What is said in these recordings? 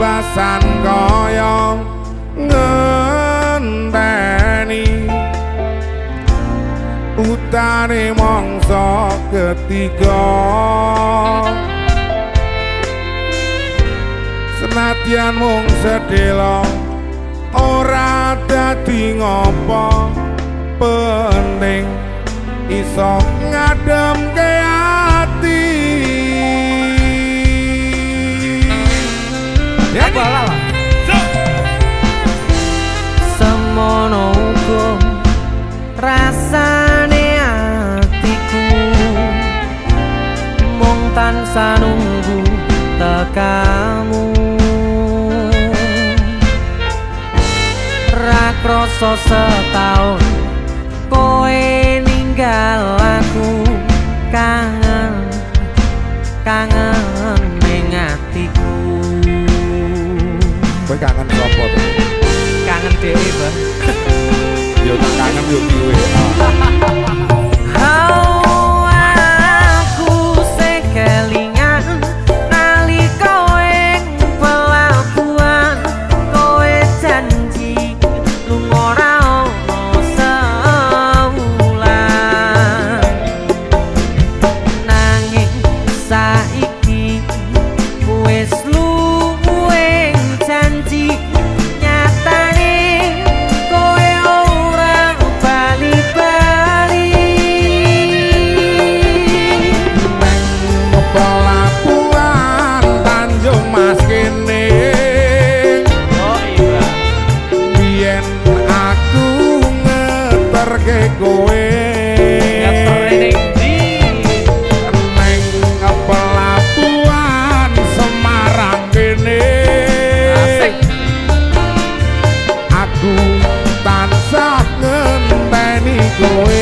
alasan kaya ngenteni. Utane mongso ketiga. Senadyan mung sedelo ora dadi ngopo penting iso ngadem Rasane atiku. Mung tansah nunggu tekamu. Rakroso setahun Koe ninggal aku. Kangen Kangen ning atiku. Kowe kangen sapa to? Kangen dhewe, Mbah. yo tak kangen yo ngenteni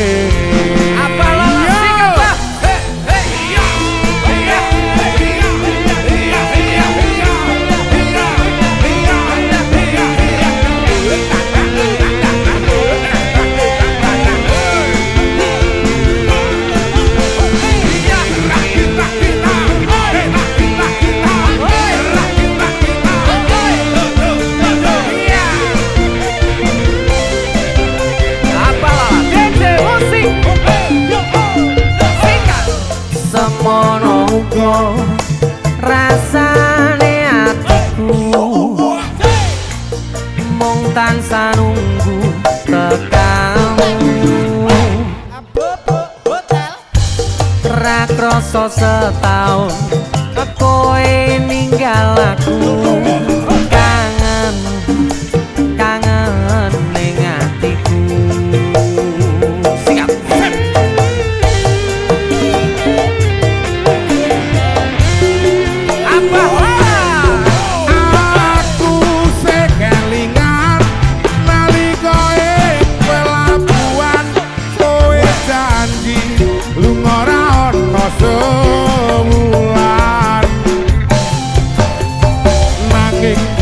Semono uga rasane atiku. Mung tansah nunggu tekamu. Ra krasa setahun kowe ninggal aku singing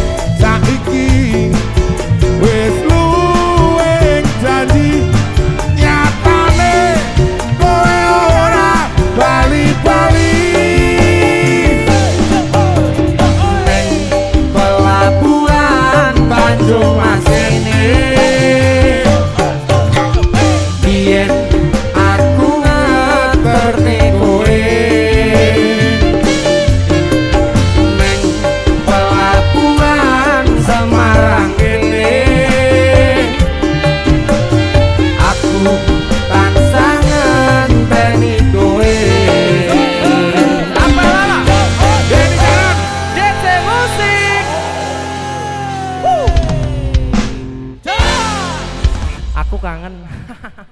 kangen.